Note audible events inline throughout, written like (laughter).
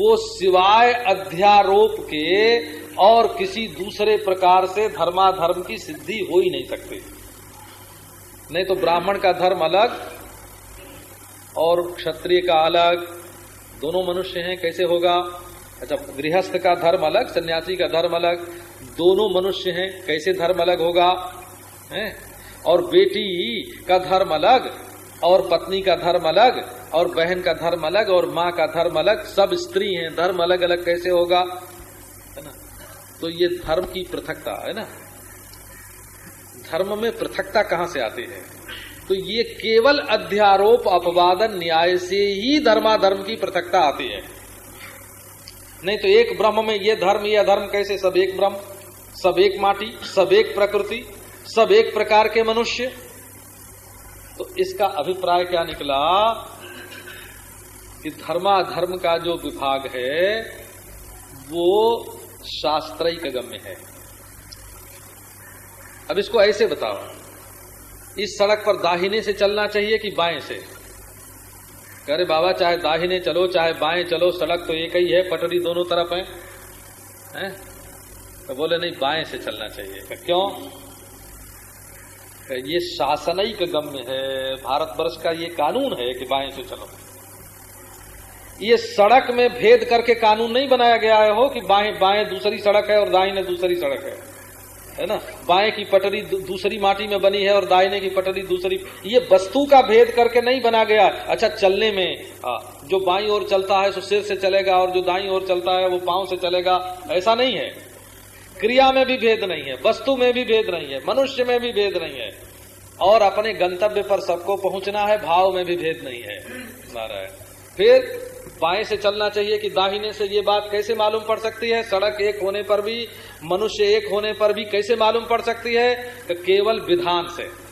वो सिवाय अध्यारोप के और किसी दूसरे प्रकार से धर्माधर्म की सिद्धि हो ही नहीं सकती। नहीं तो ब्राह्मण का धर्म अलग और क्षत्रिय का अलग। दोनों मनुष्य हैं, कैसे होगा? अच्छा गृहस्थ का धर्म अलग, सन्यासी का धर्म अलग। दोनों मनुष्य हैं, कैसे धर्म अलग होगा? है? और बेटी का धर्म अलग और पत्नी का धर्म अलग। और बहन का धर्म अलग और माँ का धर्म अलग, सब स्त्री हैं, धर्म अलग अलग कैसे होगा? है ना? तो ये धर्म की पृथकता, है ना? धर्म में पृथकता कहाँ से आती है? तो ये केवल अध्यारोप, अपवादन, न्याय से ही धर्माधर्म की पृथकता आती है। नहीं तो एक ब्रह्म में ये धर्म, ये अधर्म कैसे? सब एक ब्रह्म, सब एक माटी, सब एक प्रकृति, सब एक प्रकार के मनुष्य। तो इसका अभिप्राय क्या निकला? कि धर्माधर्म का जो विभाग है वो शास्त्रिक गम्य है। अब इसको ऐसे बताओ इस सड़क पर दाहिने से चलना चाहिए कि बाएँ से? करे बाबा चाहे दाहिने चलो चाहे बाएँ चलो सड़क तो एक ही है पटरी दोनों तरफ़ है, है? तो बोले नहीं बाएँ से चलना चाहिए। क्यों? ये शासनिक गम्य है भारतवर्ष का ये कानून है कि बाएँ से चलो। ये सड़क में भेद करके कानून नहीं बनाया गया है हो कि बाएँ बाएँ दूसरी सड़क है और दाहिने दूसरी सड़क है। है ना? बाएँ की पटरी दूसरी माटी में बनी है और दाहिने की पटरी दूसरी। ये वस्तु का भेद करके नहीं बना गया। अच्छा चलने में जो बाई ओर चलता है, सो सिर से चलेगा और जो दाई ओर चलता है, वो पाँव से चलेगा। ऐसा नहीं है। क्रिया में भी भेद नहीं है, वस्तु में भी भेद नहीं है, मनुष्य में भी भेद नहीं है। और अपने गंतव्य पर सबको पहुँचना है, भाव में भी भेद नहीं है। नारायण। फिर बाएँ से चलना चाहिए कि दाहिने से ये बात कैसे मालूम पड़ सकती है? सड़क एक होने पर भी, मनुष्य एक होने पर भी कैसे मालूम पड़ सकती है? केवल विधान से।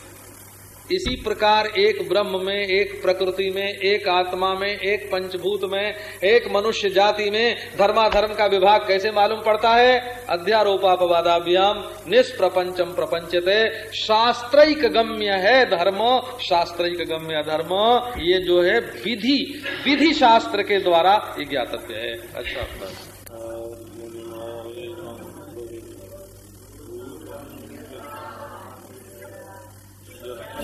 इसी प्रकार एक ब्रह्म में, एक प्रकृति में, एक आत्मा में, एक पंचभूत में, एक मनुष्य जाति में धर्माधर्म का विभाग कैसे मालूम पड़ता है? अध्यारोपापवादाभ्याम निष्प्रपंचम प्रपंचते। शास्त्रिक गम्य है धर्म, शास्त्रिक गम्य धर्म। ये जो है विधि विधि शास्त्र के द्वारा ये ज्ञातव्य है। अच्छा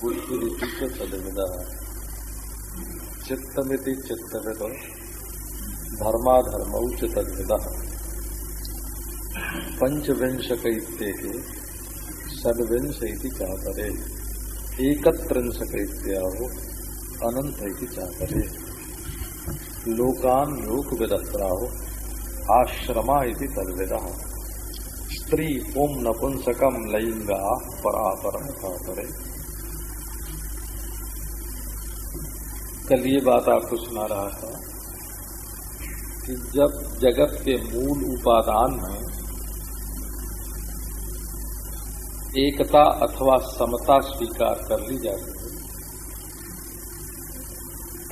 बुद्धिरिति च तद्विद चित्तमिति चित्तविद। धर्माधर्मौ च तद्विद पंचविंशक इत्येहि चातरे एकत्रिंशक अनंत चातरे लोकान लोक विदत्राहो आश्रमा इति तद्विदः। स्त्री ओम नपुंसकम लिंगा परापर करे कल ये बात आपको सुना रहा था कि जब जगत के मूल उपादान में एकता अथवा समता स्वीकार कर ली जाती है,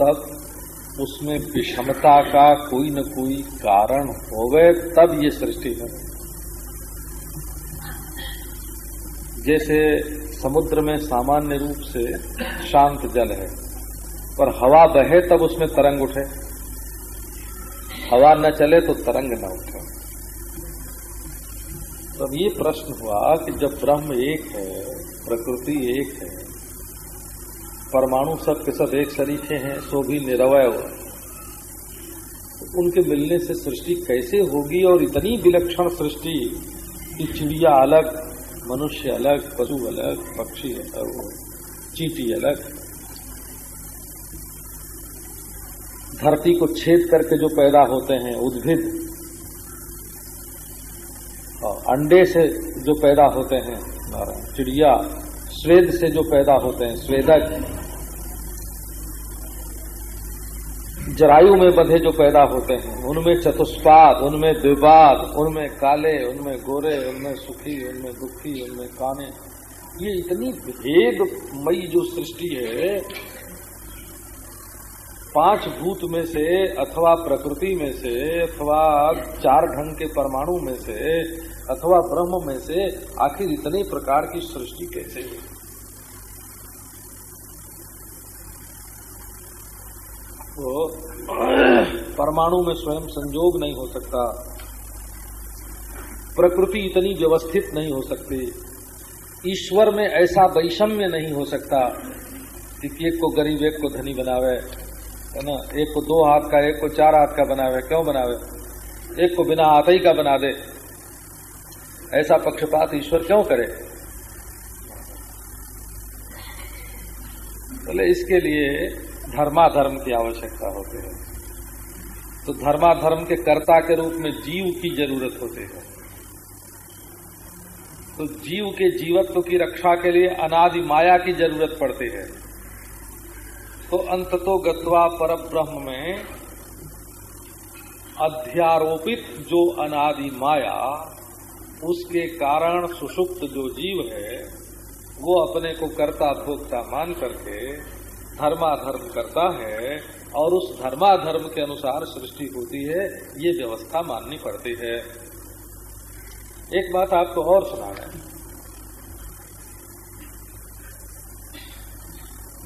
तब उसमें विषमता का कोई न कोई कारण होवे, तब ये सृष्टि है। जैसे समुद्र में सामान्य रूप से शांत जल है पर हवा बहे तब उसमें तरंग उठे। हवा न चले तो तरंग न उठे। तब ये प्रश्न हुआ कि जब ब्रह्म एक है, प्रकृति एक है, परमाणु सब के सब एक शरीके हैं सो भी निरवय तो उनके मिलने से सृष्टि कैसे होगी और इतनी विलक्षण सृष्टि कि चिड़िया अलग, मनुष्य अलग, पशु अलग, पक्षी अलग, चीटी अलग धरती को छेद करके जो पैदा होते हैं, उद्भिद। अंडे से जो पैदा होते हैं चिड़िया, स्वेद से जो पैदा होते हैं, स्वेदक। जरायु में बधे जो पैदा होते हैं, उनमें चतुष्पाद, उनमें द्विपाद, उनमें काले, उनमें गोरे, उनमें सुखी, उनमें दुखी, उनमें काने। ये इतनी भेदमयी जो सृष्टि है पाँच भूत में से अथवा प्रकृति में से अथवा चार ढंग के परमाणु में से अथवा ब्रह्म में से आखिर इतने प्रकार की सृष्टि कैसे है तो परमाणु में स्वयं संजोग नहीं हो सकता। प्रकृति इतनी व्यवस्थित नहीं हो सकती। ईश्वर में ऐसा वैषम्य नहीं हो सकता कि एक को गरीब, एक को धनी बनावे। है ना? एक को दो हाथ का, एक को चार हाथ का बनावे। क्यों बनावे? एक को बिना हाथ ही का बना दे। ऐसा पक्षपात ईश्वर क्यों करे? बोले तो इसके लिए धर्माधर्म की आवश्यकता होती है। तो धर्माधर्म के कर्ता के रूप में जीव की ज़रूरत होती है। तो जीव के जीवत्व की रक्षा के लिए अनादि माया की ज़रूरत पड़ती है। तो अंत तो गत्वा पर ब्रह्म में अध्यारोपित जो अनादि माया, उसके कारण सुषुप्त जो जीव है, वो अपने को कर्ता भोक्ता मान करके धर्माधर्म करता है और उस धर्माधर्म के अनुसार सृष्टि होती है, ये व्यवस्था माननी पड़ती है। एक बात आपको और सुना है।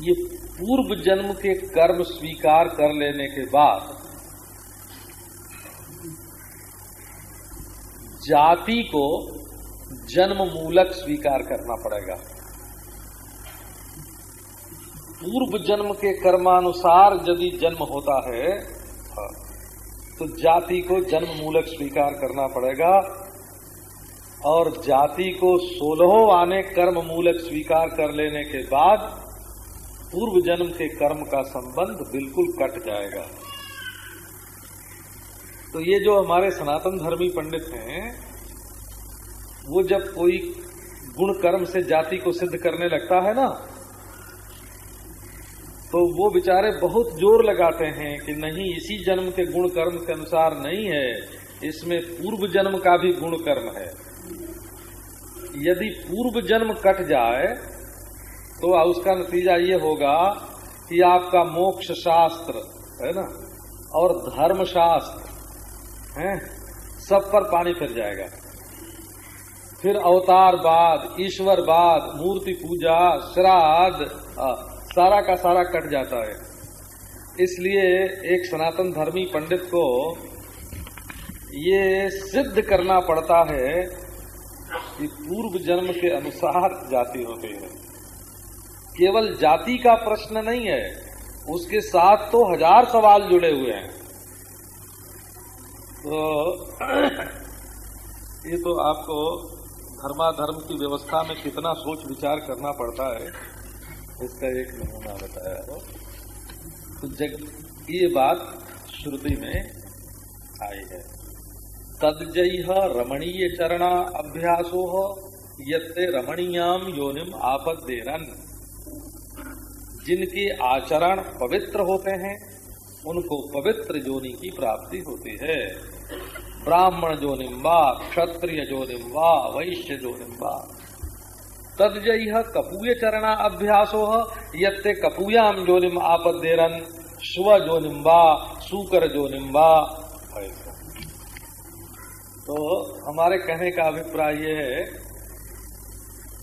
ये पूर्व जन्म के कर्म स्वीकार कर लेने के बाद जाति को जन्म मूलक स्वीकार करना पड़ेगा। पूर्व जन्म के कर्मानुसार यदि जन्म होता है हाँ, तो जाति को जन्म मूलक स्वीकार करना पड़ेगा और जाति को सोलहों आने कर्म मूलक स्वीकार कर लेने के बाद पूर्व जन्म के कर्म का संबंध बिल्कुल कट जाएगा। तो ये जो हमारे सनातन धर्मी पंडित हैं, वो जब कोई गुण कर्म से जाति को सिद्ध करने लगता है ना तो वो बेचारे बहुत ज़ोर लगाते हैं कि नहीं, इसी जन्म के गुण कर्म के अनुसार नहीं है, इसमें पूर्व जन्म का भी गुण कर्म है। यदि पूर्व जन्म कट जाए तो उसका नतीजा ये होगा कि आपका मोक्ष शास्त्र है ना, और धर्म शास्त्र है, सब पर पानी फिर जाएगा। फिर अवतार बाद, ईश्वर बाद, मूर्ति पूजा, श्राद्ध सारा का सारा कट जाता है। इसलिए एक सनातन धर्मी पंडित को ये सिद्ध करना पड़ता है कि पूर्व जन्म के अनुसार जाति होती है। केवल जाति का प्रश्न नहीं है, उसके साथ तो हज़ार सवाल जुड़े हुए हैं। तो (clears throat) ये तो आपको धर्माधर्म की व्यवस्था में कितना सोच विचार करना पड़ता है, इसका एक नमूना बताया तो जग, ये बात श्रुति में आई है। तदजय रमणीय चरणा अभ्यासो ये रमणीयाम योनिम आपदेरन जिनके आचरण पवित्र होते हैं, उनको पवित्र जोनि की प्राप्ति होती है। ब्राह्मण जोनिम्बा क्षत्रिय जोनिम्बा वैश्य जोनिम्बा तदजय कपूय चरणा अभ्यासो ये कपूयाम जोनिम आपदेरन स्व जोनिम्बा सुकर जोनिम्बा ऐसा तो हमारे कहने का अभिप्राय यह है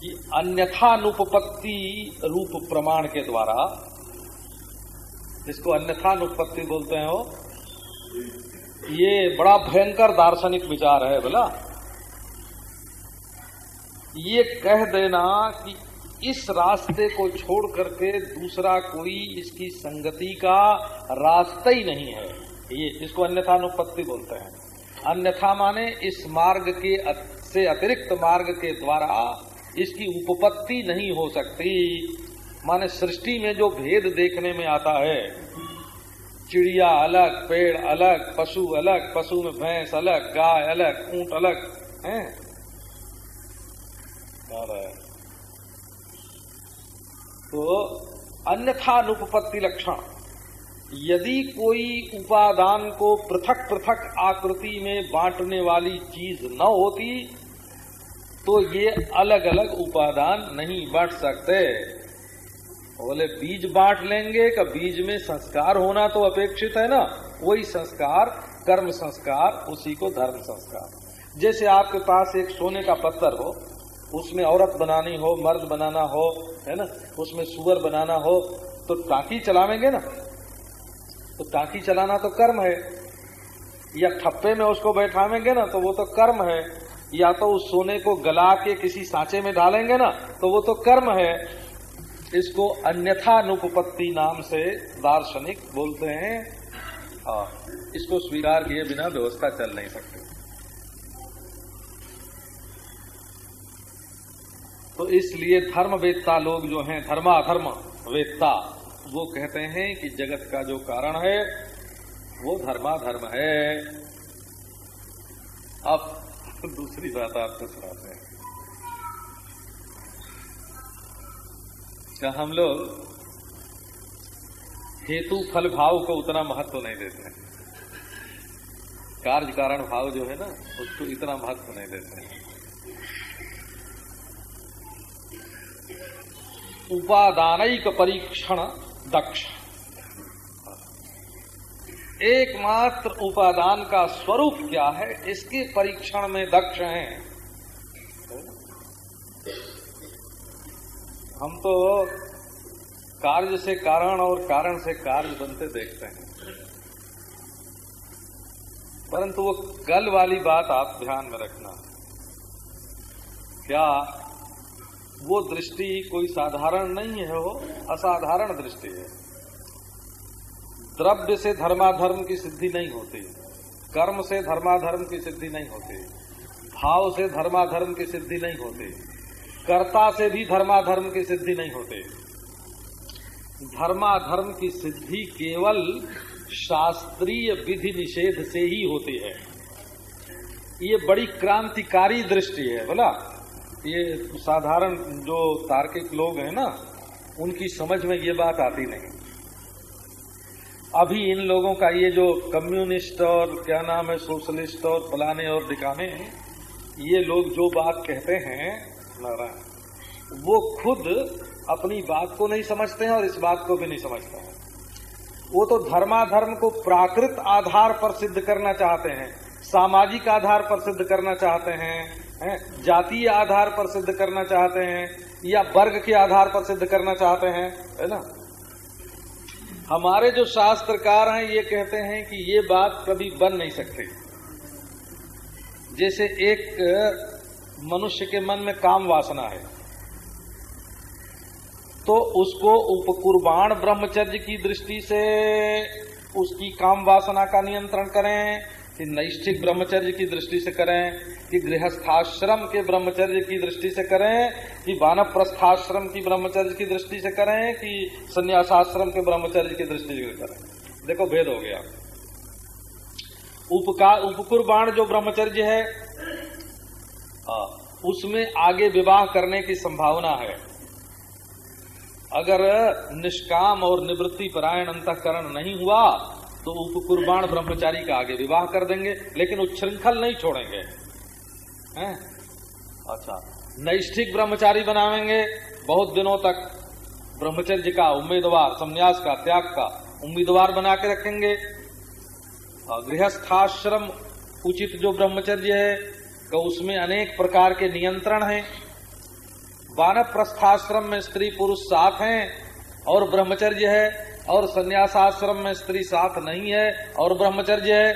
कि अन्यथानुपत्ति रूप प्रमाण के द्वारा इसको अन्यथानुपत्ति बोलते हैं वो, ये बड़ा भयंकर दार्शनिक विचार है बोला। ये कह देना कि इस रास्ते को छोड़ करके दूसरा कोई इसकी संगति का रास्ता ही नहीं है। ये इसको अन्यथानुपत्ति बोलते हैं। अन्यथा माने इस मार्ग के से अतिरिक्त मार्ग के द्वारा इसकी उपपत्ति नहीं हो सकती। माने सृष्टि में जो भेद देखने में आता है, चिड़िया अलग, पेड़ अलग, पशु अलग, पशु में भैंस अलग, गाय अलग, ऊँट अलग, है? तो अन्यथा अनुपत्ति लक्षण। यदि कोई उपादान को पृथक पृथक आकृति में बांटने वाली चीज़ न होती तो ये अलग अलग उपादान नहीं बांट सकते। बोले, बीज बांट लेंगे, का बीज में संस्कार होना तो अपेक्षित है ना? वही संस्कार, कर्म संस्कार, उसी को धर्म संस्कार। जैसे आपके पास एक सोने का पत्थर हो, उसमें औरत बनानी हो, मर्द बनाना हो, है ना? उसमें सुअर बनाना हो तो टाकी चलावेंगे ना? तो टाकी चलाना तो कर्म है। या ठप्पे में उसको बैठावेंगे ना तो वो तो कर्म है। या तो उस सोने को गला के किसी सांचे में डालेंगे ना तो वो तो कर्म है। इसको अन्यथा अनुपत्ति नाम से दार्शनिक बोलते हैं। हाँ इसको स्वीकार किए बिना व्यवस्था चल नहीं सकती। तो इसलिए धर्म वेत्ता लोग जो हैं, धर्माधर्म वेत्ता, वो कहते हैं कि जगत का जो कारण है, वो धर्माधर्म है। अब दूसरी बात आपको सुनाते हैं। क्या हम लोग हेतु फल भाव को उतना महत्व नहीं देते हैं? कार्य कारण भाव जो है ना, उसको इतना महत्व नहीं देते उपादानिक परीक्षण दक्ष। एकमात्र उपादान का स्वरूप क्या है? इसके परीक्षण में दक्ष हैं। हम तो कार्य से कारण और कारण से कार्य बनते देखते हैं। परंतु वो कल वाली बात आप ध्यान में रखना। क्या वो दृष्टि कोई साधारण नहीं है वो? असाधारण दृष्टि है। द्रव्य से धर्माधर्म की सिद्धि नहीं होती, कर्म से धर्माधर्म की सिद्धि नहीं होती, भाव से धर्माधर्म की सिद्धि नहीं होती, कर्ता से भी धर्माधर्म की सिद्धि नहीं होते। धर्माधर्म की सिद्धि केवल शास्त्रीय विधि निषेध से ही होती है। ये बड़ी क्रांतिकारी दृष्टि है, बोला? ये साधारण जो तार्किक लोग हैं ना, उनकी समझ में ये बात आती नहीं। अभी इन लोगों का ये जो कम्युनिस्ट और क्या नाम है, सोशलिस्ट और फलाने और दिखाने ये लोग जो बात कहते हैं, नारायण, वो खुद अपनी बात को नहीं समझते हैं और इस बात को भी नहीं समझते हैं वो तो धर्माधर्म को प्राकृत आधार पर सिद्ध करना चाहते हैं, सामाजिक आधार पर सिद्ध करना चाहते हैं, है? जातीय आधार पर सिद्ध करना चाहते हैं, या वर्ग के आधार पर सिद्ध करना चाहते हैं, है ना हमारे जो शास्त्रकार हैं, ये कहते हैं कि ये बात कभी बन नहीं सकती। जैसे एक मनुष्य के मन में काम वासना है तो उसको उपकुर्बान ब्रह्मचर्य की दृष्टि से उसकी काम वासना का नियंत्रण करें कि नैष्ठिक ब्रह्मचर्य की दृष्टि से करें कि गृहस्थाश्रम के ब्रह्मचर्य की दृष्टि से करें कि बानव प्रस्थाश्रम की ब्रह्मचर्य की दृष्टि से करें कि संन्यासाश्रम के ब्रह्मचर्य की दृष्टि से करें। देखो भेद हो गया। उपका उपकुर बाण जो ब्रह्मचर्य है हाँ, उसमें आगे विवाह करने की संभावना है। अगर निष्काम और निवृत्ति परायण अंतकरण नहीं हुआ तो उपकुर्बाण ब्रह्मचारी का आगे विवाह कर देंगे, लेकिन उच्छृंखल नहीं छोड़ेंगे। हैं? अच्छा नैष्ठिक ब्रह्मचारी बनावेंगे बहुत दिनों तक ब्रह्मचर्य का, उम्मीदवार, संन्यास का, त्याग का उम्मीदवार बना के रखेंगे। गृहस्थाश्रम उचित जो ब्रह्मचर्य है तो उसमें अनेक प्रकार के नियंत्रण हैं। वानव प्रस्थाश्रम में स्त्री पुरुष साथ हैं, और ब्रह्मचर्य है और संन्यासाश्रम में स्त्री साथ नहीं है और ब्रह्मचर्य है।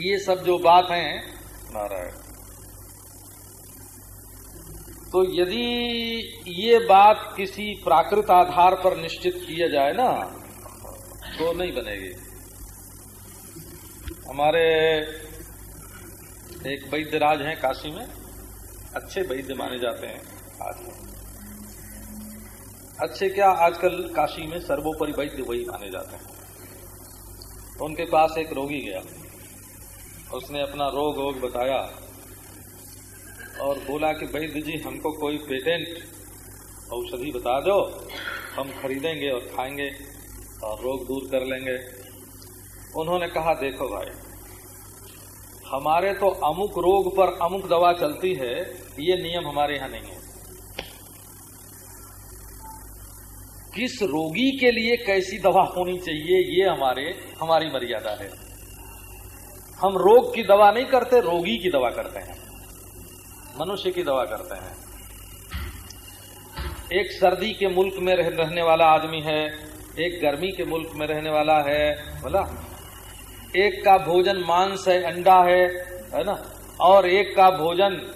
ये सब जो बात है, नारायण। तो यदि ये बात किसी प्राकृत आधार पर निश्चित किया जाए ना तो नहीं बनेगी। हमारे एक वैद्य राज हैं काशी में। अच्छे वैद्य माने जाते हैं आज। अच्छे क्या आजकल काशी में सर्वोपरि वैद्य वही माने जाते हैं? तो उनके पास एक रोगी गया। उसने अपना रोग वोग बताया और बोला कि, वैद्य जी, हमको कोई पेटेंट औषधि बता दो। हम खरीदेंगे और खाएँगे और रोग दूर कर लेंगे। उन्होंने कहा, देखो भाई, हमारे तो अमुक रोग पर अमुक दवा चलती है, ये नियम हमारे यहाँ नहीं है। किस रोगी के लिए कैसी दवा होनी चाहिए, ये हमारे, हमारी मर्यादा है। हम रोग की दवा नहीं करते, रोगी की दवा करते हैं। मनुष्य की दवा करते हैं। एक सर्दी के मुल्क में रहने वाला आदमी है, एक गर्मी के मुल्क में रहने वाला है, बोला, एक का भोजन मांस है, अंडा है है ना? और एक का भोजन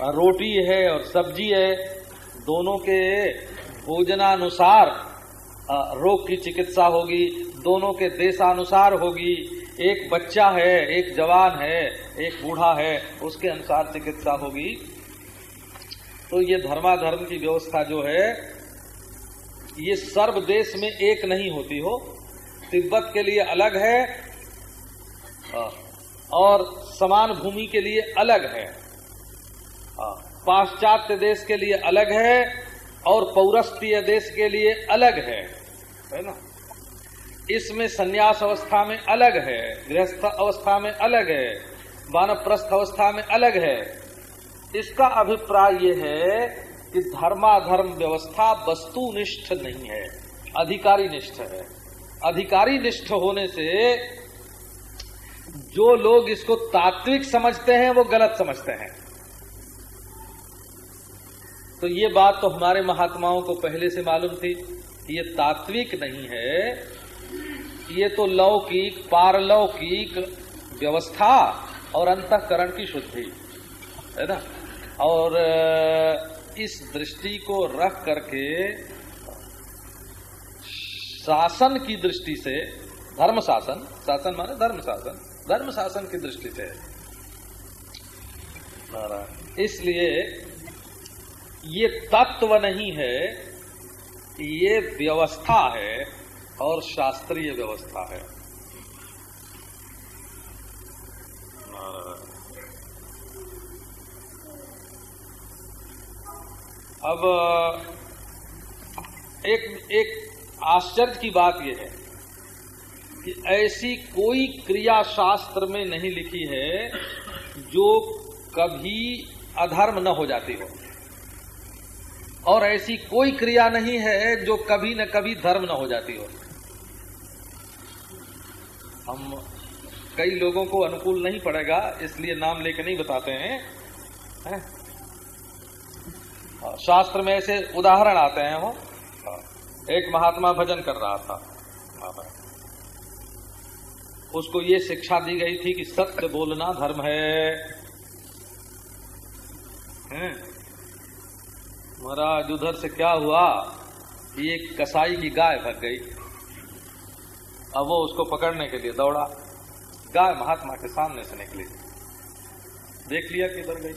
रोटी है और सब्ज़ी है, दोनों के भोजनानुसार रोग की चिकित्सा होगी, दोनों के देशानुसार होगी। एक बच्चा है, एक जवान है, एक बूढ़ा है, उसके अनुसार चिकित्सा होगी। तो ये धर्माधर्म की व्यवस्था जो है, ये सर्व देश में एक नहीं होती हो। तिब्बत के लिए अलग है और समान भूमि के लिए अलग है। पाश्चात्य देश के लिए अलग है और पौरस्तीय देश के लिए अलग है है ना? इसमें संन्यास अवस्था में अलग है, गृहस्थ अवस्था में अलग है, वानप्रस्थ अवस्था में अलग है। इसका अभिप्राय यह है कि धर्माधर्म व्यवस्था वस्तुनिष्ठ नहीं है अधिकारी निष्ठ है। अधिकारी निष्ठ होने से जो लोग इसको तात्विक समझते हैं, वो गलत समझते हैं। तो ये बात तो हमारे महात्माओं को पहले से मालूम थी कि ये तात्विक नहीं है, ये तो लौकिक, पारलौकिक व्यवस्था और अंतकरण की शुद्धि, है ना? और इस दृष्टि को रख करके शासन की दृष्टि से, धर्म शासन शासन माने धर्म शासन धर्म शासन की दृष्टि से इसलिए ये तत्व नहीं है ये व्यवस्था है और शास्त्रीय व्यवस्था है। अब एक एक आश्चर्य की बात यह है कि ऐसी कोई क्रिया शास्त्र में नहीं लिखी है जो कभी अधर्म न हो जाती हो। और ऐसी कोई क्रिया नहीं है जो कभी न कभी धर्म न हो जाती हो। हम कई लोगों को अनुकूल नहीं पड़ेगा इसलिए नाम लेके नहीं बताते हैं है? शास्त्र में ऐसे उदाहरण आते हैं वो। एक महात्मा भजन कर रहा था। उसको ये शिक्षा दी गई थी कि सत्य बोलना धर्म है, है? महाराज, उधर से क्या हुआ कि एक कसाई की गाय भग गई। अब वो उसको पकड़ने के लिए दौड़ा। गाय महात्मा के सामने से निकली। देख लिया कि इधर गई।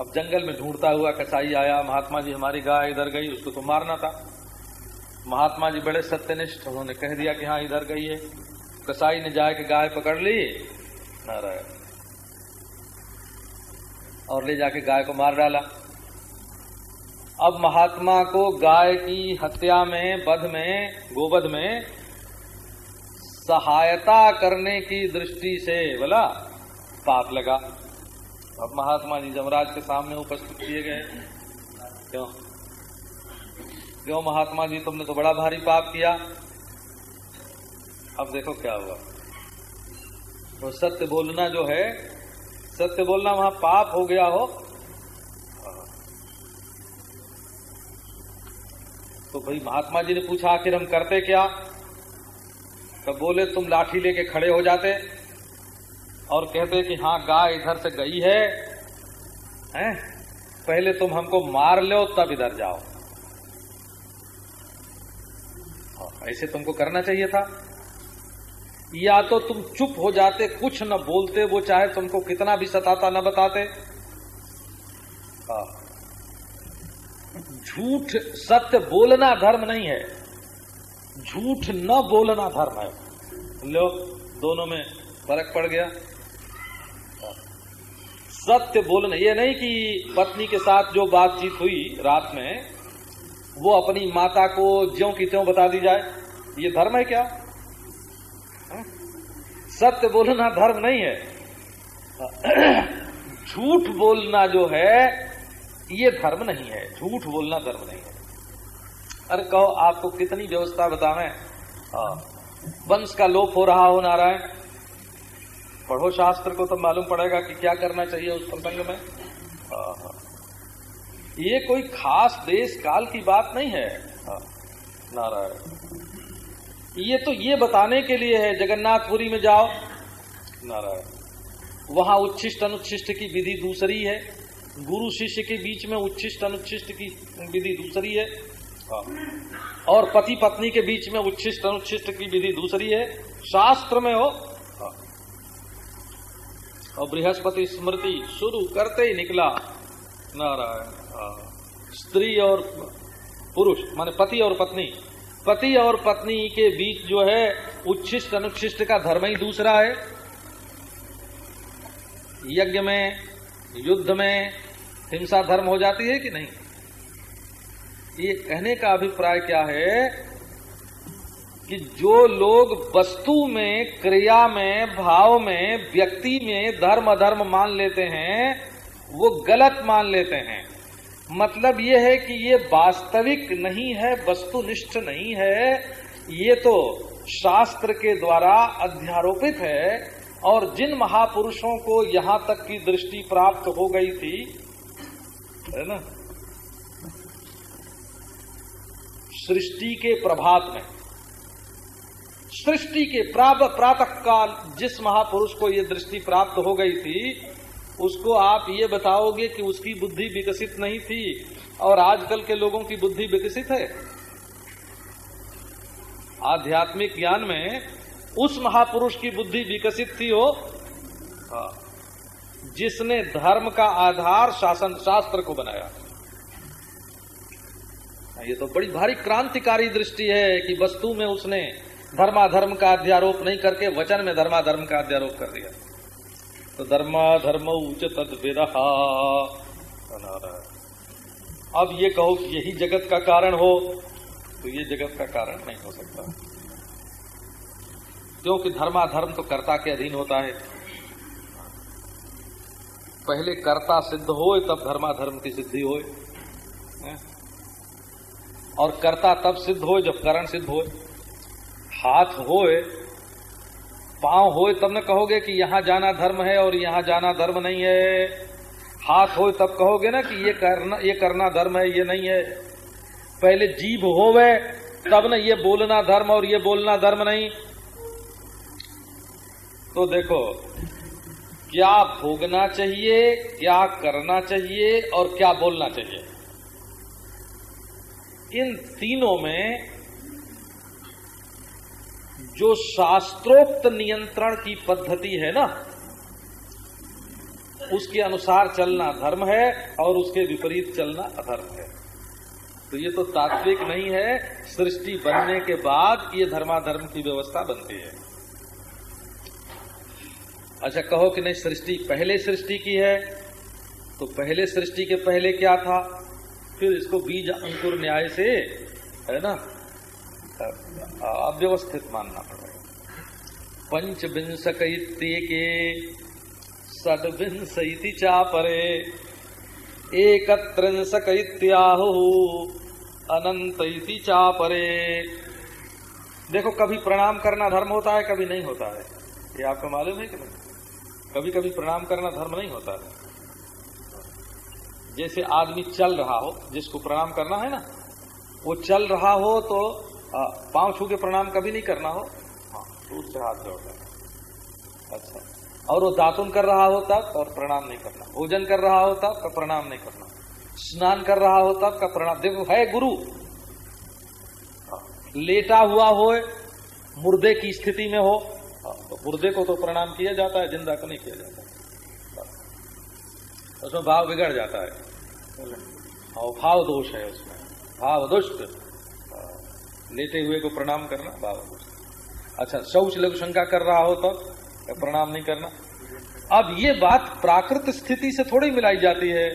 अब जंगल में ढूंढता हुआ कसाई आया। महात्मा जी, हमारी गाय इधर गई, उसको तो मारना था। महात्मा जी बड़े सत्यनिष्ठ, उन्होंने कह दिया कि हाँ इधर गई है। कसाई ने जाके गाय पकड़ ली। नारायण। और ले जाके गाय को मार डाला। अब महात्मा को गाय की हत्या में, बध में, गोबध में सहायता करने की दृष्टि से बोला, पाप लगा। अब महात्मा जी जमराज के सामने उपस्थित किए गए। क्यों? क्यों महात्मा जी, तुमने तो बड़ा भारी पाप किया। अब देखो क्या हुआ। तो सत्य बोलना जो है, सत्य बोलना वहाँ पाप हो गया हो तो भाई महात्मा जी ने पूछा आखिर हम करते क्या? तो बोले तुम लाठी लेके खड़े हो जाते और कहते कि हाँ गाय इधर से गई है हैं? पहले तुम हमको मार लो तब इधर जाओ। हाँ, ऐसे तुमको करना चाहिए था। या तो तुम चुप हो जाते कुछ न बोलते वो चाहे तुमको कितना भी सताता न बताते। हाँ झूठ सत्य बोलना धर्म नहीं है। झूठ न बोलना धर्म है। लो, दोनों में फ़र्क पड़ गया। सत्य बोलना, ये नहीं कि पत्नी के साथ जो बातचीत हुई रात में, वो अपनी माता को ज्यो की त्यों बता दी जाए। ये धर्म है क्या? हाँ? सत्य बोलना धर्म नहीं है। (clears throat) झूठ बोलना जो है ये धर्म नहीं है झूठ बोलना धर्म नहीं है। अरे कहो आपको कितनी व्यवस्था बतावे? हाँ। वंश का लोप हो रहा हो नारायण। पढ़ो शास्त्र को तो मालूम पड़ेगा कि क्या करना चाहिए उस प्रसंग में। हाँ, हाँ। ये कोई खास देश काल की बात नहीं है। नारायण। ये तो ये बताने के लिए है जगन्नाथपुरी में जाओ। नारायण। वहाँ उच्छिष्ट अनुच्छिष्ट की विधि दूसरी है। गुरु शिष्य के बीच में उच्छिष्ट अनुच्छिष्ट की विधि दूसरी है। और पति पत्नी के बीच में उच्छिष्ट अनुच्छिष्ट की विधि दूसरी है। शास्त्र में हो। और बृहस्पति स्मृति शुरू करते ही निकला। नारायण। स्त्री और पुरुष माने पति और पत्नी। पति और पत्नी के बीच जो है उच्छिष्ट अनुच्छिष्ट का धर्म ही दूसरा है। यज्ञ में युद्ध में हिंसा धर्म हो जाती है कि नहीं? ये कहने का अभिप्राय क्या है कि जो लोग वस्तु में, क्रिया में, भाव में, व्यक्ति में धर्म अधर्म मान लेते हैं, वो गलत मान लेते हैं। मतलब ये है कि ये वास्तविक नहीं है, वस्तुनिष्ठ नहीं है, ये तो शास्त्र के द्वारा अध्यारोपित है, और जिन महापुरुषों को यहाँ तक की दृष्टि प्राप्त हो गई थी है ना? सृष्टि के प्रभात में। सृष्टि के प्रातः काल जिस महापुरुष को यह दृष्टि प्राप्त हो गई थी, उसको आप ये बताओगे कि उसकी बुद्धि विकसित नहीं थी और आजकल के लोगों की बुद्धि विकसित है। आध्यात्मिक ज्ञान में उस महापुरुष की बुद्धि विकसित थी हो हाँ। जिसने धर्म का आधार शासन शास्त्र को बनाया। ये तो बड़ी भारी क्रांतिकारी दृष्टि है कि वस्तु में उसने धर्माधर्म का अध्यारोप नहीं करके वचन में धर्माधर्म का अध्यारोप कर दिया। तो धर्माधर्म उच तद अब ये कहो कि यही जगत का कारण हो तो ये जगत का कारण नहीं हो सकता। क्योंकि धर्माधर्म तो कर्ता के अधीन होता है। पहले कर्ता सिद्ध हो तब धर्माधर्म की सिद्धि होए। और कर्ता तब सिद्ध हो जब करण सिद्ध हो हाथ होए, पाँव होए, तब न कहोगे कि यहाँ जाना धर्म है और यहाँ जाना धर्म नहीं है। हाथ हो तब कहोगे ना कि ये करना ये करना धर्म है, ये नहीं है। पहले जीभ होवे, तब न ये बोलना धर्म और ये बोलना धर्म नहीं। तो देखो क्या भोगना चाहिए, क्या करना चाहिए और क्या बोलना चाहिए? इन तीनों में जो शास्त्रोक्त नियंत्रण की पद्धति है ना, उसके अनुसार चलना धर्म है और उसके विपरीत चलना अधर्म है। तो ये तो तात्विक नहीं है, सृष्टि बनने के बाद ये धर्माधर्म की व्यवस्था बनती है। अच्छा कहो कि नहीं, सृष्टि पहले सृष्टि की है तो पहले सृष्टि के पहले क्या था? फिर इसको बीज अंकुर न्याय से, है ना? अव्यवस्थित मानना पड़ेगा। पंचविंशक के, सदविंश चापरे एक इत्याहु, अनंत चापरे। देखो, कभी प्रणाम करना धर्म होता है, कभी नहीं होता है। ये आपको मालूम है कि नहीं? कभी कभी प्रणाम करना धर्म नहीं होता। है जैसे आदमी चल रहा हो जिसको प्रणाम करना है ना वो चल रहा हो तो पाँव छू के प्रणाम कभी नहीं करना हो। हाँ तो उससे हाथ जोड़ना अच्छा। और वो दातुन कर रहा हो तब और प्रणाम नहीं करना। भोजन कर रहा हो तब का प्रणाम नहीं करना। स्नान कर रहा हो तब का प्रणाम। देखो है गुरु। हाँ, लेटा हुआ हो मुर्दे की स्थिति में हो हाँ, तो मुर्दे को तो प्रणाम किया जाता है ज़िंदा को नहीं किया जाता उसमें भाव बिगड़ जाता है। और भाव दोष है उसमें। भाव दुष्ट। लेटे हुए को प्रणाम करना भाव दुष्ट। अच्छा शौच लघु शंका कर रहा हो तो प्रणाम नहीं करना। अब ये बात प्राकृत स्थिति से थोड़ी मिलाई जाती है।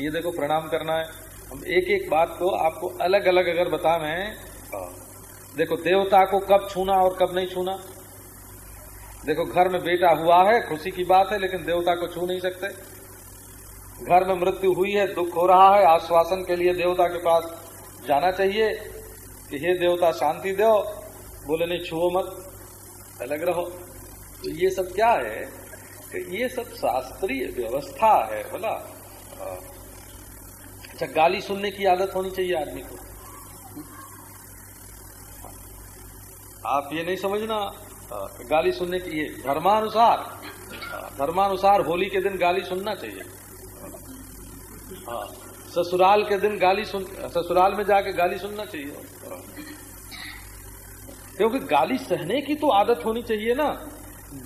ये देखो प्रणाम करना है। हम एक एक बात को आपको अलग अलग अगर बतावें देखो देवता को कब छूना और कब नहीं छूना। देखो घर में बेटा हुआ है, खुशी की बात है, लेकिन देवता को छू नहीं सकते। घर में मृत्यु हुई है, दुख हो रहा है, आश्वासन के लिए देवता के पास जाना चाहिए कि हे देवता, शांति दो। बोले, नहीं, छुओ मत, अलग रहो। तो ये सब क्या है? कि ये सब शास्त्रीय व्यवस्था है बोला अच्छा गाली सुनने की आदत होनी चाहिए आदमी को। आप ये नहीं समझना गाली सुनने की ये धर्मानुसार धर्मानुसार होली के दिन गाली सुनना चाहिए। हाँ ससुराल के दिन गाली सुन, ससुराल में जाके गाली सुनना चाहिए। क्योंकि गाली सहने की तो आदत होनी चाहिए ना।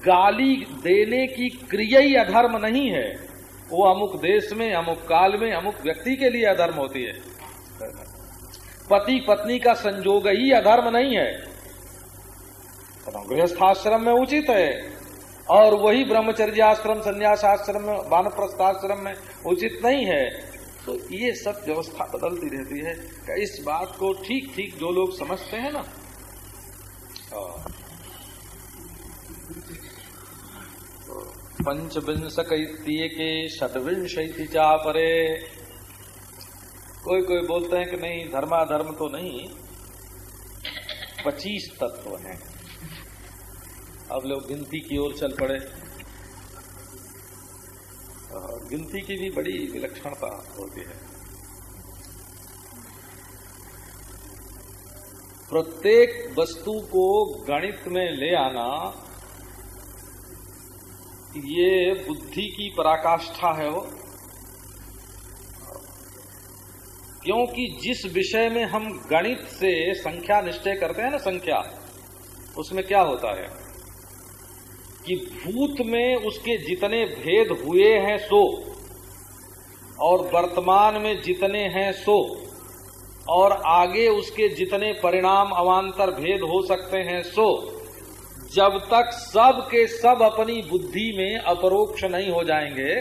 गाली देने की क्रिया ही अधर्म नहीं है। वो अमुक देश में, अमुक काल में, अमुक व्यक्ति के लिए अधर्म होती है। पति पत्नी का संजोग ही अधर्म नहीं है। गृहस्थाश्रम में उचित है। और वही ब्रह्मचर्याश्रम, संन्यासाश्रम में वानप्रस्थाश्रम में उचित नहीं है। तो ये सब व्यवस्था बदलती रहती है इस बात को ठीक ठीक जो लोग समझते हैं ना। पंचविंशक के षडविंशति परे। कोई कोई बोलते हैं कि नहीं, धर्माधर्म तो नहीं। पच्चीस तत्व हैं। अब लोग गिनती की ओर चल पड़े। गिनती की भी बड़ी विलक्षणता होती है। प्रत्येक वस्तु को गणित में ले आना, ये बुद्धि की पराकाष्ठा है वो। क्योंकि जिस विषय में हम गणित से संख्या निश्चय करते हैं ना संख्या, उसमें क्या होता है? कि भूत में उसके जितने भेद हुए हैं सो, और वर्तमान में जितने हैं सो, और आगे उसके जितने परिणाम अवान्तर भेद हो सकते हैं सो, जब तक सब के सब अपनी बुद्धि में अपरोक्ष नहीं हो जाएँगे,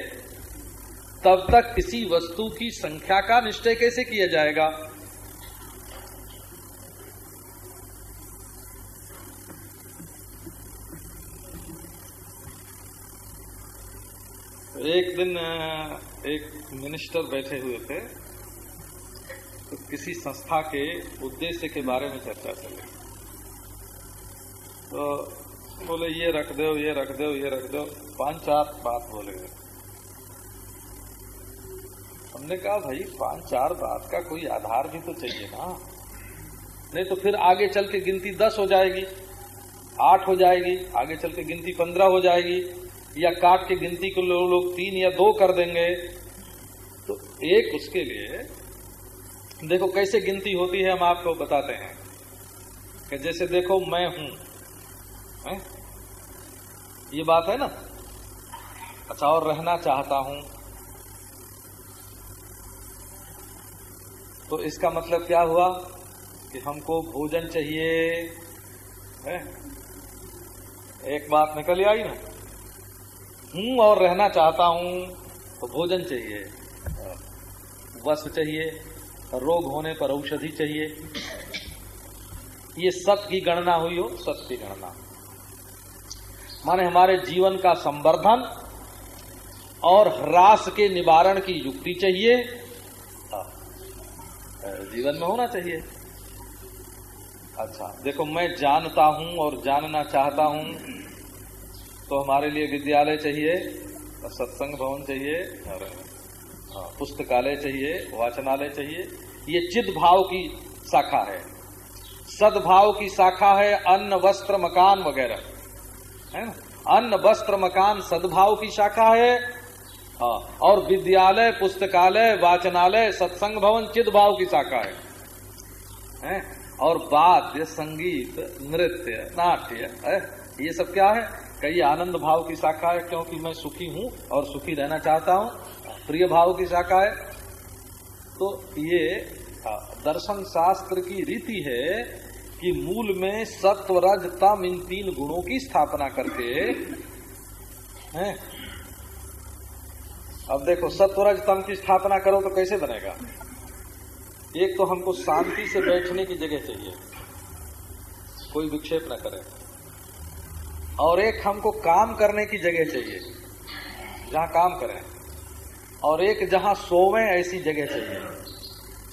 तब तक किसी वस्तु की संख्या का निश्चय कैसे किया जाएगा? एक दिन एक मिनिस्टर बैठे हुए थे। तो किसी संस्था के उद्देश्य के बारे में चर्चा चली तो बोले, ये रख दो, ये रख दो, ये रख दो। पाँच, चार बात बोले। हमने कहा, भाई, पाँच, चार बात का कोई आधार भी तो चाहिए ना। नहीं तो फिर आगे चल के गिनती दस हो जाएगी, आठ हो जाएगी, आगे चल के गिनती पंद्रह हो जाएगी। या काट के गिनती को लोग लो तीन या दो कर देंगे तो एक उसके लिए, देखो कैसे गिनती होती है हम आपको बताते हैं। कि जैसे देखो मैं हूँ, है? ये बात है ना? अच्छा और रहना चाहता हूँ। तो इसका मतलब क्या हुआ? कि हमको भोजन चाहिए, है? एक बात निकल आई ना। हूँ और रहना चाहता हूँ तो भोजन चाहिए, वस्त्र चाहिए, रोग होने पर औषधि चाहिए। ये सत की गणना हुई हो, सत की गणना। माने हमारे जीवन का संवर्धन और ह्रास के निवारण की युक्ति चाहिए। जीवन में होना चाहिए। अच्छा देखो, मैं जानता हूँ और जानना चाहता हूँ तो हमारे लिए विद्यालय चाहिए सत्संग भवन चाहिए और हाँ, पुस्तकालय चाहिए वाचनालय चाहिए। ये चिद भाव की शाखा है। सद्भाव की शाखा है अन्न वस्त्र मकान वगैरह। है ना? अन्न वस्त्र मकान सद्भाव की शाखा है। हाँ और विद्यालय पुस्तकालय वाचनालय सत्संग भवन चिद भाव की शाखा है, है? और वाद्य संगीत नृत्य नाट्य है? ये सब क्या है? कई आनंद भाव की शाखा है, क्योंकि मैं सुखी हूँ और सुखी रहना चाहता हूँ, प्रिय भाव की शाखा है। तो ये दर्शन शास्त्र की रीति है कि मूल में सत्व रज तम इन तीन गुणों की स्थापना करके, हैं? अब देखो, सत्वरज तम की स्थापना करो तो कैसे बनेगा? एक तो हमको शांति से बैठने की जगह चाहिए, कोई विक्षेप न करे। और एक हमको काम करने की जगह चाहिए, जहाँ काम करें। और एक जहाँ सोवे, ऐसी जगह चाहिए।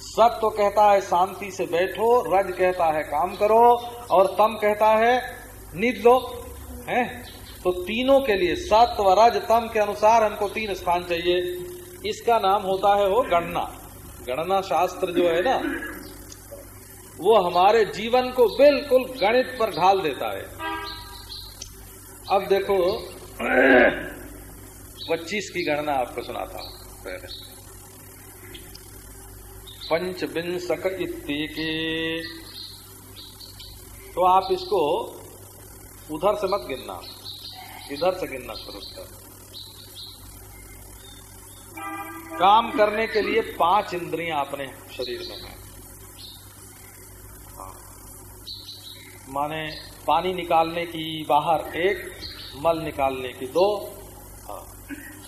सब तो कहता है, शांति से बैठो, रज कहता है, काम करो, और तम कहता है, नींद लो, है? तो तीनों के लिए, सत्व, रज, तम के अनुसार हमको तीन स्थान चाहिए। इसका नाम होता है वो गणना। गणना शास्त्र जो है ना, वो हमारे जीवन को बिल्कुल गणित पर ढाल देता है। अब देखो, पच्चीस की गणना आपको सुनाता हूँ। पहले पंचबिंसक के तो आप इसको उधर से मत गिनना। इधर से गिनना शुरू कर। काम करने के लिए पाँच इंद्रियाँ अपने शरीर में हैं। हाँ। माने पानी निकालने की बाहर एक, मल निकालने की दो हाँ।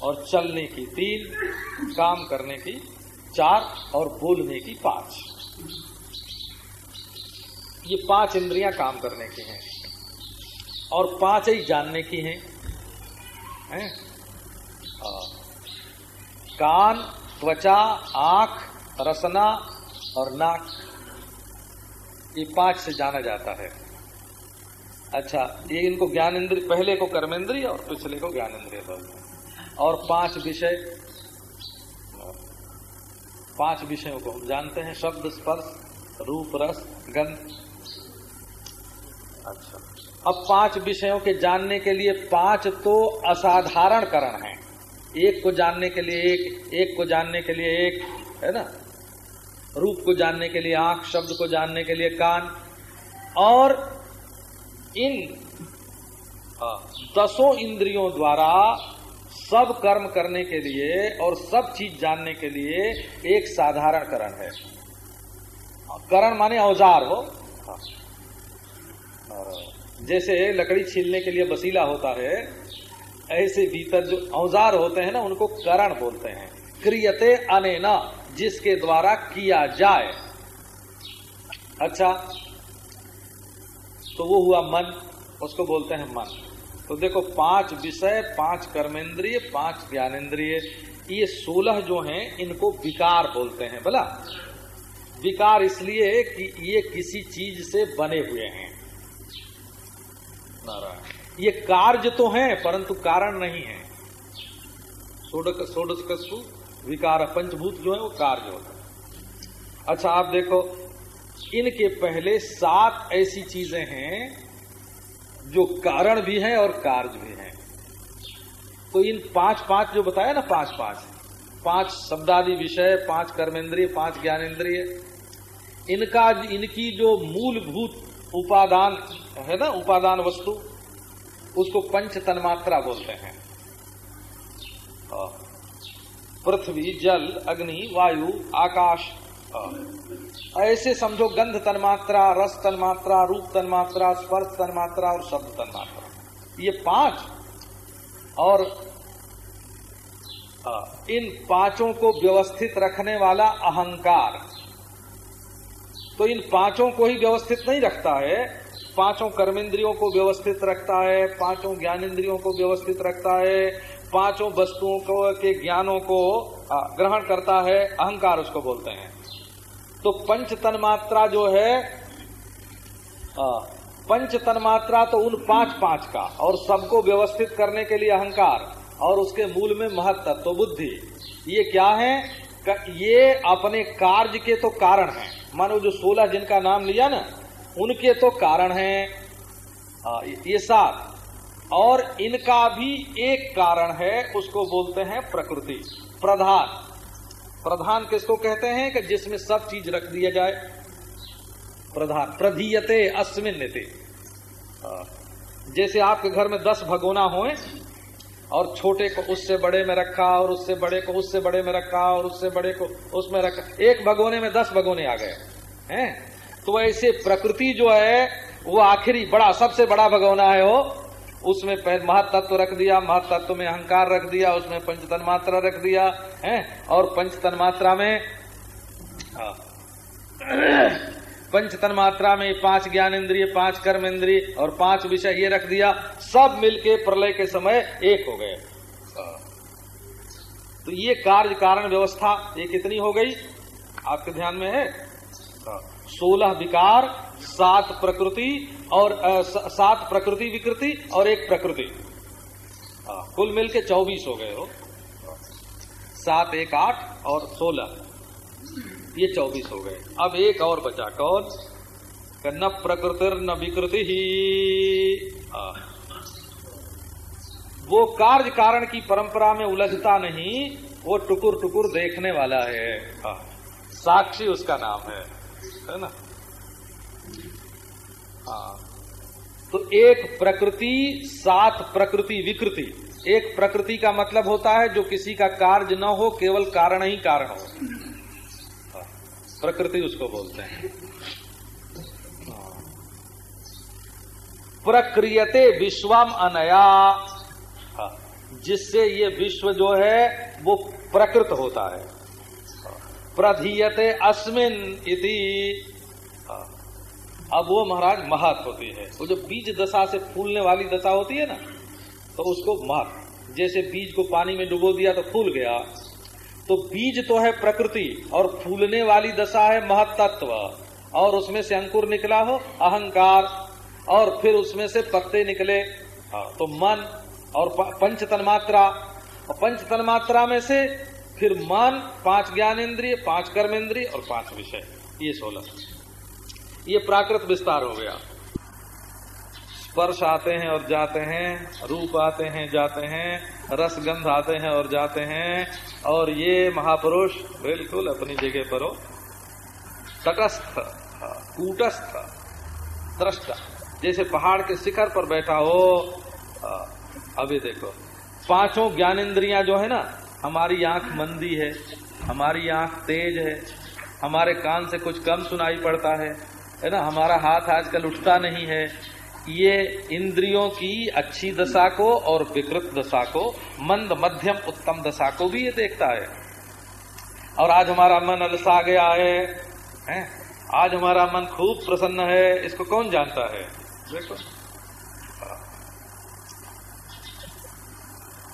और चलने की तीन, काम करने की चार और बोलने की पाँच ये पाँच इंद्रियाँ काम करने की हैं और पाँच ही जानने की हैं हैं हाँ। कान, त्वचा, आँख, रसना और नाक, ये पाँच से जाना जाता है अच्छा ये इनको ज्ञान इंद्रिय पहले को कर्मेंद्रिय और पिछले को ज्ञान इंद्रिय बोलते हैं। और पाँच विषय, पाँच विषयों को हम जानते हैं, शब्द, स्पर्श, रूप, रस, गंध। अच्छा। अब पाँच विषयों के जानने के लिए पाँच तो असाधारण करण हैं। एक को जानने के लिए एक एक को जानने के लिए एक, है ना? रूप को जानने के लिए आँख, शब्द को जानने के लिए कान। और इन दसों इंद्रियों द्वारा सब कर्म करने के लिए और सब चीज़ जानने के लिए एक साधारण करण है करण माने औज़ार हो। जैसे लकड़ी छीलने के लिए बसीला होता है, ऐसे भीतर जो औज़ार होते हैं ना, उनको करण बोलते हैं। क्रियते अनेना, जिसके द्वारा किया जाए। अच्छा तो वो हुआ मन, उसको बोलते हैं मन। तो देखो, पाँच विषय, पाँच कर्मेंद्रिय, पाँच ज्ञानेन्द्रिय ये सोलह जो हैं, इनको विकार बोलते हैं, बोला? विकार इसलिए कि ये किसी चीज़ से बने हुए हैं। नारायण। ये कार्य तो है, परंतु कारण नहीं है। सोडक कसु विकार पंचभूत जो है, वो कार्य होता है। अच्छा आप देखो इनके पहले सात ऐसी चीज़ें हैं जो कारण भी हैं और कार्य भी हैं। तो इन पाँच पाँच जो बताया ना, पाँच पाँच। पाँच शब्दादि विषय, पाँच कर्मेंद्रिय, पाँच ज्ञानेन्द्रिय इनका इनकी जो मूलभूत उपादान है ना, उपादान वस्तु, उसको पंच तन्मात्रा बोलते हैं। पृथ्वी, जल, अग्नि, वायु, आकाश। ऐसे समझो गंध तन्मात्रा, रस तन्मात्रा, रूप तन्मात्रा, स्पर्श तन्मात्रा और शब्द तन्मात्रा। ये पाँच और इन पाँचों को व्यवस्थित रखने वाला अहंकार। तो इन पाँचों को ही व्यवस्थित नहीं रखता है। पाँचों कर्मेंद्रियों को व्यवस्थित रखता है, पाँचों ज्ञानेन्द्रियों को व्यवस्थित रखता है, पाँचों वस्तुओं को के ज्ञानों को ग्रहण करता है, अहंकार उसको बोलते हैं। तो पंच तन्मात्रा जो है पंच तन्मात्रा तो उन पाँच पाँच का, और सबको व्यवस्थित करने के लिए अहंकार, और उसके मूल में महत्व तो बुद्धि। ये क्या है? ये अपने कार्य के तो कारण है। मानो जो सोलह जिनका नाम लिया ना, उनके तो कारण हैं। ये सात। और इनका भी एक कारण है, उसको बोलते हैं प्रकृति, प्रधान। प्रधान किसको कहते हैं कि जिसमें सब चीज़ रख दिया जाए? प्रधान, प्रधीयते अस्मिन जैसे आपके घर में दस भगोना हो और छोटे को उससे बड़े में रखा, और उससे बड़े को उससे बड़े में रखा, और उससे बड़े को उसमें रखा, एक भगोने में दस भगोने आ गए, हैं? तो ऐसे प्रकृति जो है, वो आखिरी बड़ा, सबसे बड़ा भगवना है वो उसमें महातत्व रख दिया, महातत्व में अहंकार रख दिया, उसमें पंचतन मात्रा रख दिया, है? और पंचतन मात्रा में पंच तन मात्रा में पाँच ज्ञान इंद्रिय पाँच कर्म इंद्रिय और पाँच विषय ये रख दिया, सब मिलके प्रलय के समय एक हो गए। तो ये कार्य कारण व्यवस्था ये कितनी हो गई? आपके ध्यान में है। सोलह विकार सात प्रकृति और सात प्रकृति विकृति और एक प्रकृति। कुल मिलके चौबीस हो गए हो। सात, एक, आठ और सोलह। ये चौबीस हो गए। अब एक और बचा, कौन? न प्रकृति न विकृति ही। वो कार्य कारण की परंपरा में उलझता नहीं, वो टुकुर टुकुर देखने वाला है। साक्षी उसका नाम है। है ना? हाँ तो एक प्रकृति सात प्रकृति विकृति। एक प्रकृति का मतलब होता है जो किसी का कार्य न हो केवल कारण ही कारण हो। हाँ, प्रकृति उसको बोलते हैं। हाँ। प्रक्रियते विश्वम अनया। हाँ, जिससे ये विश्व जो है वो प्रकृत होता है प्रधीयते अस्मिन इति। अब वो महाराज महत होती है। वो जो बीज दशा से फूलने वाली दशा होती है ना तो उसको महत जैसे बीज को पानी में डुबो दिया तो फूल गया। तो बीज तो है प्रकृति और फूलने वाली दशा है महत तत्व और उसमें से अंकुर निकला हो अहंकार और फिर उसमें से पत्ते निकले। हाँ, तो मन और पंच तन्मात्रा और पंच तन्मात्रा में से फिर मन पाँच ज्ञान इंद्रिय पाँच कर्म इंद्रिय और पाँच विषय। ये सोलह। ये प्राकृत विस्तार हो गया। स्पर्श आते हैं और जाते हैं, रूप आते हैं, जाते हैं, रसगंध आते हैं और जाते हैं, और ये महापुरुष बिल्कुल अपनी जगह पर हो। तटस्थ, कूटस्थ, दृष्टा, जैसे पहाड़ के शिखर पर बैठा हो। अभी देखो, पाँचों ज्ञानेन्द्रियाँ जो है ना, हमारी आँख मंदी है, हमारी आँख तेज है, हमारे कान से कुछ कम सुनाई पड़ता है। है ना हमारा हाथ आजकल उठता नहीं है। ये इंद्रियों की अच्छी दशा को और विकृत दशा को मंद मध्यम उत्तम दशा को भी ये देखता है। और आज हमारा मन अलसा गया है, है? आज हमारा मन खूब प्रसन्न है इसको कौन जानता है? देखो।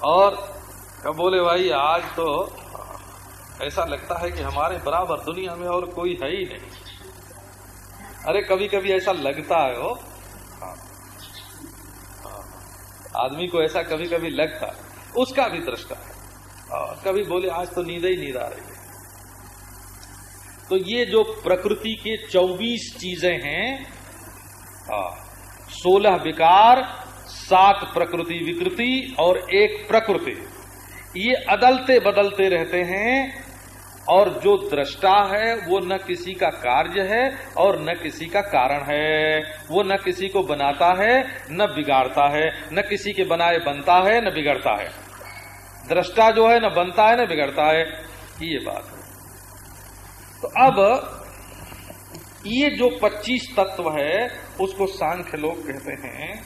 और क्या बोले भाई आज तो ऐसा लगता है कि हमारे बराबर दुनिया में और कोई है ही नहीं। अरे कभी कभी ऐसा लगता है हो। हाँ। हाँ। आदमी को ऐसा कभी कभी लगता उसका भी दृष्टा है। और कभी बोले आज तो नींद ही नींद आ रही है। तो ये जो प्रकृति के 24 चीज़ें हैं हाँ, सोलह विकार सात प्रकृति विकृति और एक प्रकृति ये अदलते बदलते रहते हैं। और जो दृष्टा है, वो न किसी का कार्य है और न किसी का कारण है। वो न किसी को बनाता है, न बिगाड़ता है। न किसी के बनाए बनता है, न बिगड़ता है। दृष्टा जो है, न बनता है, न बिगड़ता है। ये बात है। तो अब ये जो 25 तत्व है, उसको सांख्य लोग कहते हैं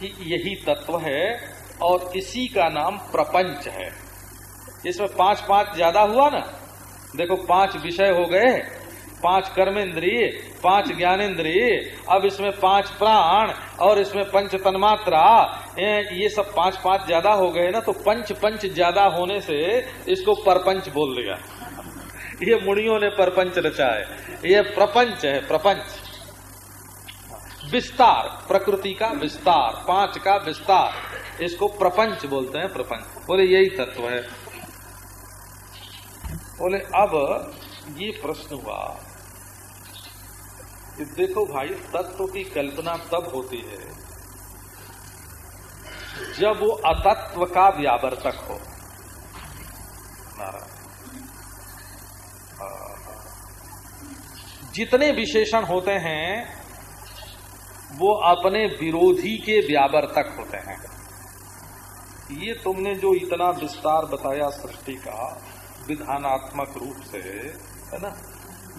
कि यही तत्व है और इसी का नाम प्रपंच है। इसमें पाँच पाँच ज़्यादा हुआ ना, देखो पाँच विषय हो गए, पाँच कर्मेंद्रिय, पाँच ज्ञानेन्द्रिय अब इसमें पाँच प्राण और इसमें पंच तन्मात्रा, ये सब पाँच पाँच ज़्यादा हो गए ना तो पंच पंच ज़्यादा होने से इसको परपंच बोल दिया। ये मुड़ियों ने परपंच रचा है ये प्रपंच है, प्रपंच। विस्तार, प्रकृति का विस्तार, पाँच का विस्तार, इसको प्रपंच बोलते हैं, प्रपंच। बोले, यही तत्व है। बोले, अब ये प्रश्न हुआ कि देखो भाई, तत्व की कल्पना तब होती है जब वो अतत्व का व्यावर्तक हो। जितने विशेषण होते हैं, वो अपने विरोधी के व्यावर्तक होते हैं। ये तुमने जो इतना विस्तार बताया सृष्टि का विधानात्मक रूप से, है ना?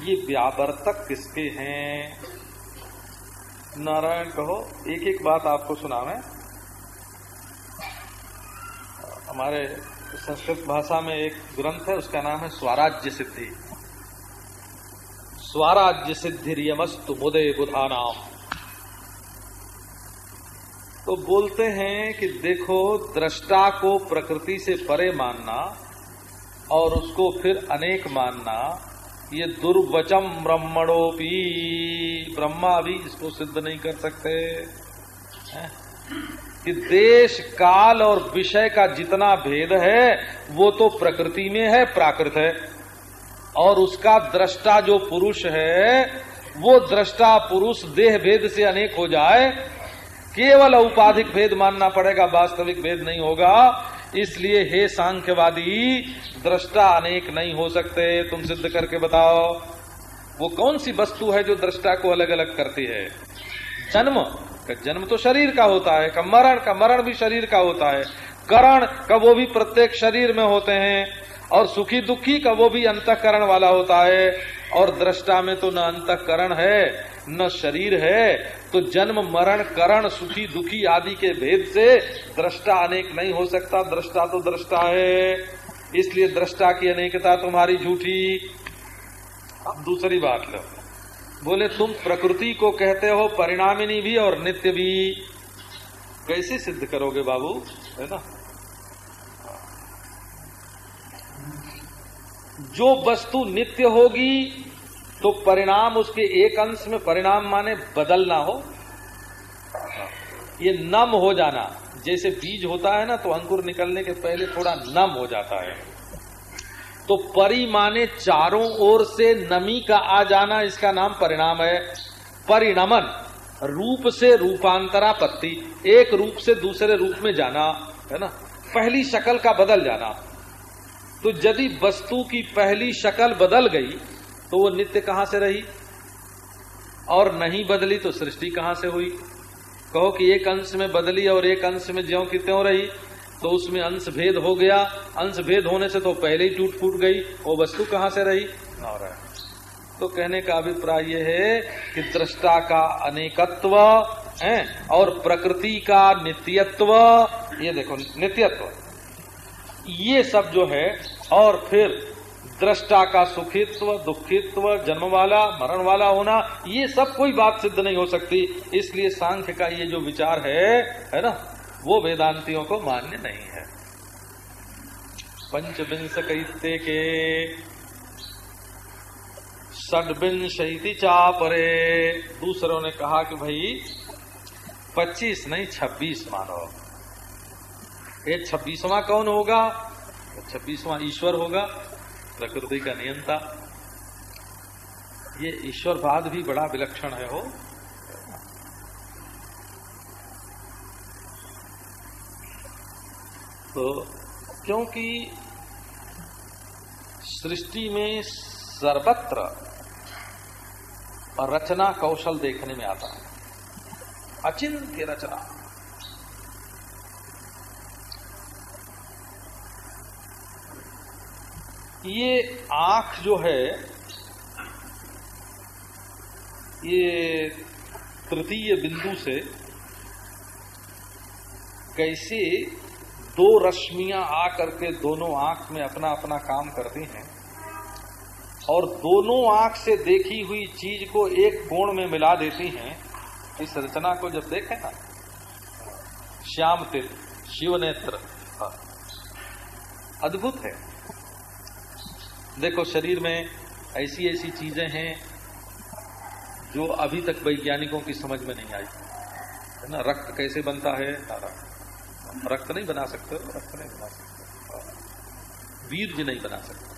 ये व्यावर्तक किसके हैं? नारायण, कहो। एक एक बात आपको सुना मैं हमारे संस्कृत भाषा में एक ग्रंथ है, उसका नाम है स्वराज्य सिद्धि। स्वराज्य सिद्धिरियमस्तु मुदे बुधा नाम तो बोलते हैं कि देखो, दृष्टा को प्रकृति से परे मानना और उसको फिर अनेक मानना, ये दुर्वचम ब्रह्मणोपी। ब्रह्मा भी इसको सिद्ध नहीं कर सकते। कि देश, काल और विषय का जितना भेद है, वो तो प्रकृति में है, प्राकृत है। और उसका दृष्टा जो पुरुष है, वो दृष्टा पुरुष देह भेद से अनेक हो जाए, केवल औपाधिक भेद मानना पड़ेगा, वास्तविक भेद नहीं होगा। इसलिए हे सांख्यवादी, दृष्टा अनेक नहीं हो सकते। तुम सिद्ध करके बताओ, वो कौन सी वस्तु है जो दृष्टा को अलग अलग करती है? जन्म, का जन्म तो शरीर का होता है, का मरण का मरण भी शरीर का होता है। करण, का वो भी प्रत्येक शरीर में होते हैं, और सुखी दुखी का वो भी अंतकरण वाला होता है, और दृष्टा में तो न अंतकरण है। न शरीर है तो जन्म, मरण, करण, सुखी, दुखी आदि के भेद से दृष्टा अनेक नहीं हो सकता। दृष्टा तो दृष्टा है, इसलिए दृष्टा की अनेकता तुम्हारी झूठी। अब दूसरी बात लो। बोले, तुम प्रकृति को कहते हो, परिणामिनी भी और नित्य भी। कैसे सिद्ध करोगे बाबू? है ना? जो वस्तु नित्य होगी तो परिणाम उसके एक अंश में परिणाम माने बदलना हो। ये नम हो जाना, जैसे बीज होता है ना तो अंकुर निकलने के पहले थोड़ा नम हो जाता है। तो परि माने चारों ओर से नमी का आ जाना, इसका नाम परिणाम है। परिणमन, रूप से रूपांतरापत्ति, एक रूप से दूसरे रूप में जाना, है ना? पहली शक्ल का बदल जाना। तो यदि वस्तु की पहली शक्ल बदल गई तो वो नित्य कहाँ से रही? और नहीं बदली तो सृष्टि कहाँ से हुई? कहो कि एक अंश में बदली और एक अंश में ज्यो की त्यों रही तो उसमें अंश भेद हो गया। अंश भेद होने से तो पहले ही टूट फूट गई। वो वस्तु कहाँ से रही? और तो कहने का अभिप्राय यह है कि दृष्टा का अनेकत्व है और प्रकृति का नित्यत्व ये देखो नित्यत्व। ये सब जो है और फिर दृष्टा का सुखित्व, दुखित्व जन्म वाला मरण वाला होना, ये सब कोई बात सिद्ध नहीं हो सकती। इसलिए सांख्य का ये जो विचार है है ना, वो वेदांतियों को मान्य नहीं है। पंचविंश कैते के षडविंशति चापरे। दूसरों ने कहा कि भाई, पच्चीस नहीं, छब्बीस मानो। ये छब्बीसवा कौन होगा? छब्बीसवा ईश्वर होगा। प्रकृति का नियंता। ये ईश्वरवाद भी बड़ा विलक्षण है, हो। तो क्योंकि सृष्टि में सर्वत्र रचना कौशल देखने में आता है। अचिंत्य रचना। ये आँख जो है, ये तृतीय बिंदु से कैसे दो रश्मियाँ आकर के दोनों आँख में अपना अपना काम करती हैं और दोनों आँख से देखी हुई चीज़ को एक कोण में मिला देती हैं, इस रचना को जब देखें ना, श्याम तिर शिव नेत्र हाँ। अद्भुत है देखो शरीर में ऐसी ऐसी चीज़ें हैं जो अभी तक वैज्ञानिकों की समझ में नहीं आई। है ना? रक्त कैसे बनता है? रक्त नहीं बना सकते रक्त नहीं बना सकते। वीर्य नहीं बना सकते।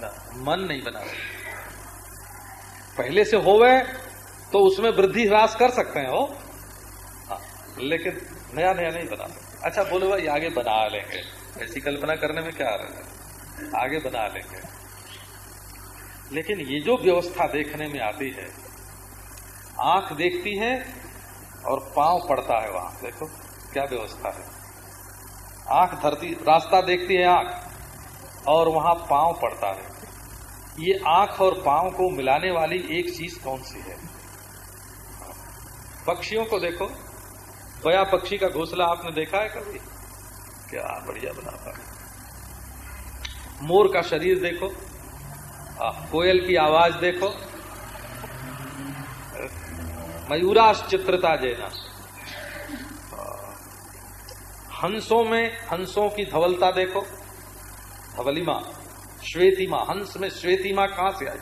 ना मन नहीं बना सकते। पहले से होवे तो उसमें वृद्धि ह्रास कर सकते हैं हो? हाँ, लेकिन नया नया नहीं बना सकते। अच्छा बोले भाई आगे बना लेंगे। ऐसी कल्पना करने में क्या आ रहा है? आगे बना लेंगे। लेकिन ये जो व्यवस्था देखने में आती है, आँख देखती है और पाँव पड़ता है वहाँ। देखो, क्या व्यवस्था है। आँख धरती, रास्ता देखती है आँख, और वहाँ पाँव पड़ता है। ये आँख और पाँव को मिलाने वाली एक चीज़ कौन सी है? पक्षियों को देखो। बया पक्षी का घोसला आपने देखा है कभी? क्या बढ़िया बनाता है मोर का शरीर देखो आ, कोयल की आवाज़ देखो। मयूराश चित्रता जेना हंसों में हंसों की धवलता देखो। धवलिमा श्वेतिमा हंस में श्वेतिमा कहाँ से आई?